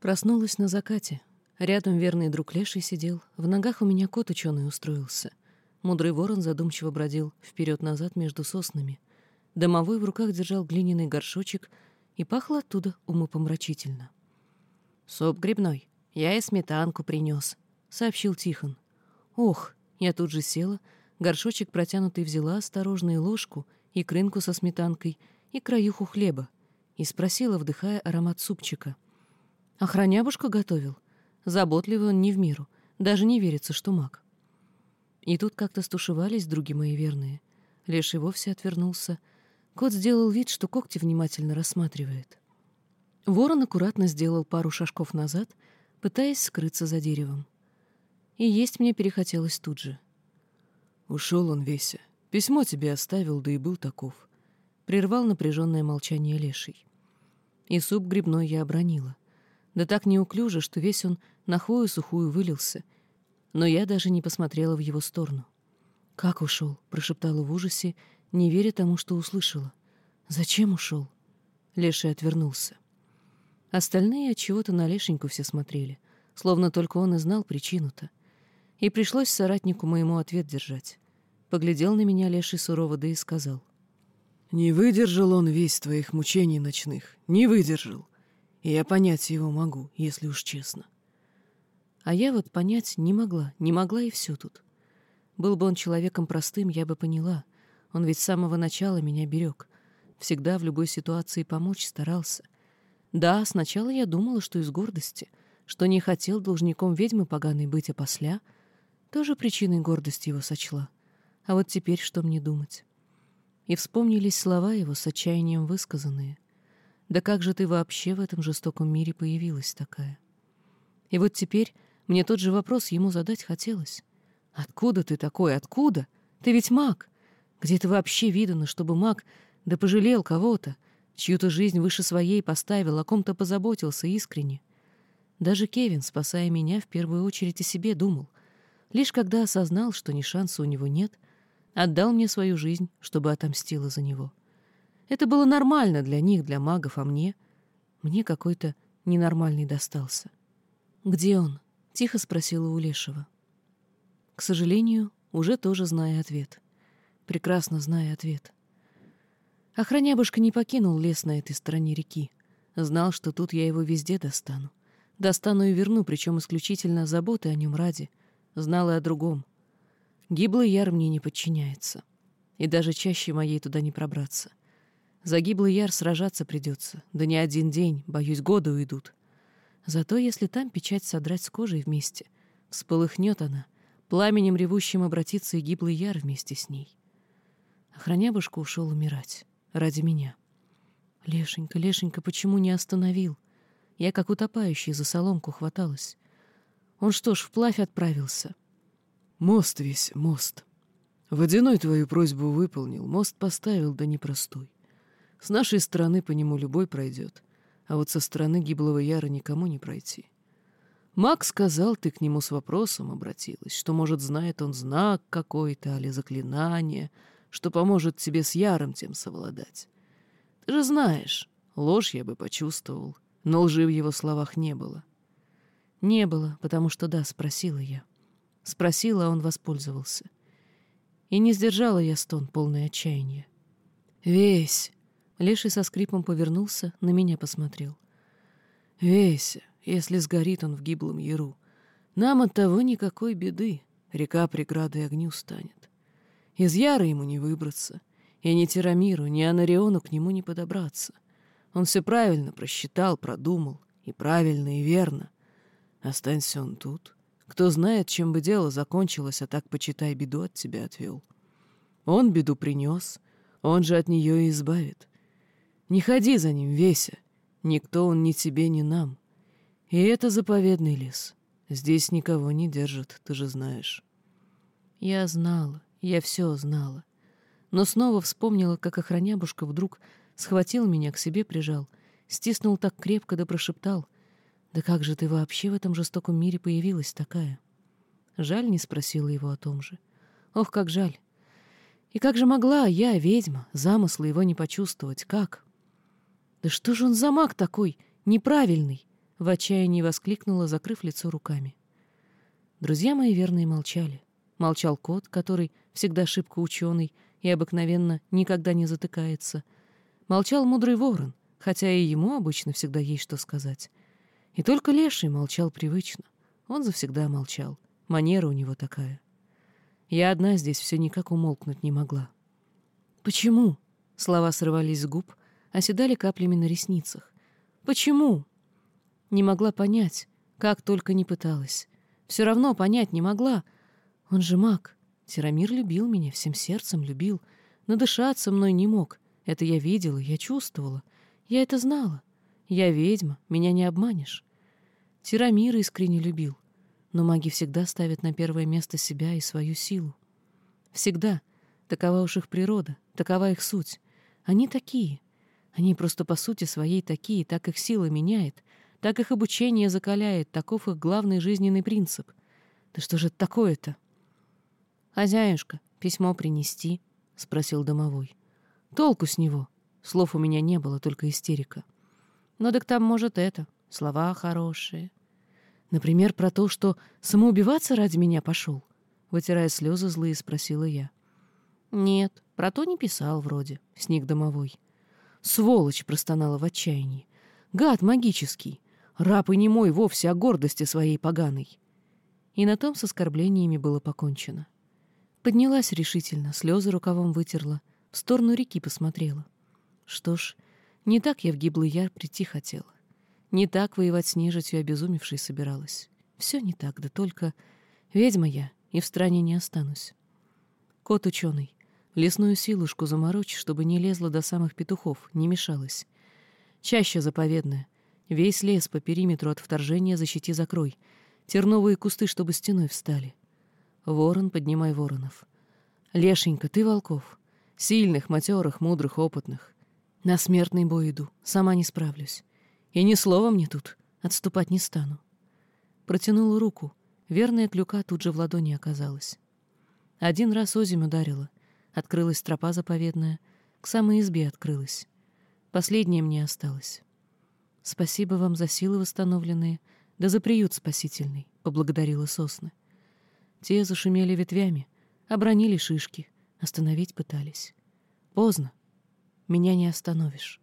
Проснулась на закате. Рядом верный друг Леший сидел, в ногах у меня кот ученый устроился. Мудрый ворон задумчиво бродил вперед назад между соснами. Домовой в руках держал глиняный горшочек, и пахло оттуда умопомрачительно. «Суп грибной. Я и сметанку принес», — сообщил Тихон. «Ох!» Я тут же села, горшочек протянутый взяла, осторожно ложку, и крынку со сметанкой, и краюху хлеба, и спросила, вдыхая аромат супчика. «Охранябушка готовил?» Заботливый он не в миру, даже не верится, что маг. И тут как-то стушевались други мои верные. Леший вовсе отвернулся. Кот сделал вид, что когти внимательно рассматривает. Ворон аккуратно сделал пару шажков назад, пытаясь скрыться за деревом. И есть мне перехотелось тут же. Ушел он, Веся. Письмо тебе оставил, да и был таков. Прервал напряженное молчание леший. И суп грибной я обронила. Да так неуклюже, что весь он на хвою сухую вылился. Но я даже не посмотрела в его сторону. «Как ушел?» — прошептала в ужасе, не веря тому, что услышала. «Зачем ушел?» Леший отвернулся. Остальные от чего-то на Лешеньку все смотрели, словно только он и знал причину-то. И пришлось соратнику моему ответ держать. Поглядел на меня Леший сурово, да и сказал. «Не выдержал он весь твоих мучений ночных, не выдержал. Я понять его могу, если уж честно. А я вот понять не могла, не могла и все тут. Был бы он человеком простым, я бы поняла. Он ведь с самого начала меня берег. Всегда в любой ситуации помочь старался. Да, сначала я думала, что из гордости, что не хотел должником ведьмы поганой быть, а после тоже причиной гордости его сочла. А вот теперь что мне думать? И вспомнились слова его с отчаянием высказанные. Да как же ты вообще в этом жестоком мире появилась такая? И вот теперь мне тот же вопрос ему задать хотелось. Откуда ты такой? Откуда? Ты ведь маг. Где ты вообще видано, чтобы маг да пожалел кого-то, чью-то жизнь выше своей поставил, о ком-то позаботился искренне? Даже Кевин, спасая меня, в первую очередь о себе думал. Лишь когда осознал, что ни шанса у него нет, отдал мне свою жизнь, чтобы отомстила за него. — это было нормально для них, для магов, а мне... Мне какой-то ненормальный достался. «Где он?» — тихо спросила у Лешего. К сожалению, уже тоже зная ответ. Прекрасно зная ответ. Охранябушка не покинул лес на этой стороне реки. Знал, что тут я его везде достану. Достану и верну, причем исключительно заботы о нем ради. Знал и о другом. Гиблый яр мне не подчиняется. И даже чаще моей туда не пробраться. За гиблый яр сражаться придется, да не один день, боюсь, годы уйдут. Зато если там печать содрать с кожей вместе, всполыхнет она, пламенем ревущим обратится и гиблый яр вместе с ней. Охранябушка ушел умирать. Ради меня. Лешенька, Лешенька, почему не остановил? Я, как утопающий, за соломку хваталась. Он что ж, вплавь отправился? Мост весь, мост. Водяной твою просьбу выполнил, мост поставил, да непростой. С нашей стороны по нему любой пройдет, а вот со стороны гиблого яра никому не пройти. Маг сказал, ты к нему с вопросом обратилась, что, может, знает он знак какой-то, али заклинание, что поможет тебе с яром тем совладать. Ты же знаешь, ложь я бы почувствовал, но лжи в его словах не было. Не было, потому что да, спросила я. Спросила, а он воспользовался. И не сдержала я стон, полный отчаяния. «Весь!» Леший со скрипом повернулся, на меня посмотрел. «Веся, если сгорит он в гиблом яру, нам от того никакой беды, река преградой огню станет. Из яры ему не выбраться, и ни Тирамиру, ни Анариону к нему не подобраться. Он все правильно просчитал, продумал, и правильно, и верно. Останься он тут. Кто знает, чем бы дело закончилось, а так, почитай, беду от тебя отвел. Он беду принес, он же от нее и избавит. Не ходи за ним, Веся. Никто он ни тебе, ни нам. И это заповедный лес. Здесь никого не держат, ты же знаешь. Я знала, я все знала. Но снова вспомнила, как охранябушка вдруг схватил меня к себе, прижал, стиснул так крепко да прошептал. «Да как же ты вообще в этом жестоком мире появилась такая?» Жаль, не спросила его о том же. Ох, как жаль. И как же могла я, ведьма, замысла его не почувствовать? Как? Да что же он за маг такой, неправильный? В отчаянии воскликнула, закрыв лицо руками. Друзья мои верные молчали. Молчал кот, который всегда шибко ученый и обыкновенно никогда не затыкается. Молчал мудрый ворон, хотя и ему обычно всегда есть что сказать. И только леший молчал привычно. Он завсегда молчал. Манера у него такая. Я одна здесь все никак умолкнуть не могла. «Почему?» — слова срывались с губ, оседали каплями на ресницах. «Почему?» Не могла понять, как только не пыталась. Все равно понять не могла. Он же маг. Тирамир любил меня, всем сердцем любил. Надышаться мной не мог. Это я видела, я чувствовала. Я это знала. Я ведьма, меня не обманешь. Тирамир искренне любил. Но маги всегда ставят на первое место себя и свою силу. Всегда. Такова уж их природа, такова их суть. Они такие. Они просто по сути своей такие, так их сила меняет, так их обучение закаляет, таков их главный жизненный принцип. Да что же такое-то? «Хозяюшка, письмо принести?» — спросил домовой. «Толку с него?» Слов у меня не было, только истерика. «Ну так там, может, это, слова хорошие». Например, про то, что самоубиваться ради меня пошел? Вытирая слезы злые, спросила я. «Нет, про то не писал вроде», — сник домовой. «Сволочь!» — простонала в отчаянии. «Гад магический! Раб и не мой вовсе о гордости своей поганой!» И на том с оскорблениями было покончено. Поднялась решительно, слезы рукавом вытерла, в сторону реки посмотрела. Что ж, не так я в гиблый яр прийти хотела. Не так воевать с нежитью обезумевшей собиралась. Все не так, да только ведьма я, и в стране не останусь. Кот ученый, Лесную силушку заморочь, чтобы не лезла до самых петухов, не мешалась. Чаще заповедная. Весь лес по периметру от вторжения защити закрой. Терновые кусты, чтобы стеной встали. Ворон, поднимай воронов. Лешенька, ты волков. Сильных, матерых, мудрых, опытных. На смертный бой иду, сама не справлюсь. И ни слова мне тут, отступать не стану. Протянула руку. Верная клюка тут же в ладони оказалась. Один раз озимь ударила. Открылась тропа заповедная, к самой избе открылась. Последнее мне осталось. Спасибо вам за силы восстановленные, да за приют спасительный, — поблагодарила сосны. Те зашумели ветвями, обронили шишки, остановить пытались. Поздно. Меня не остановишь.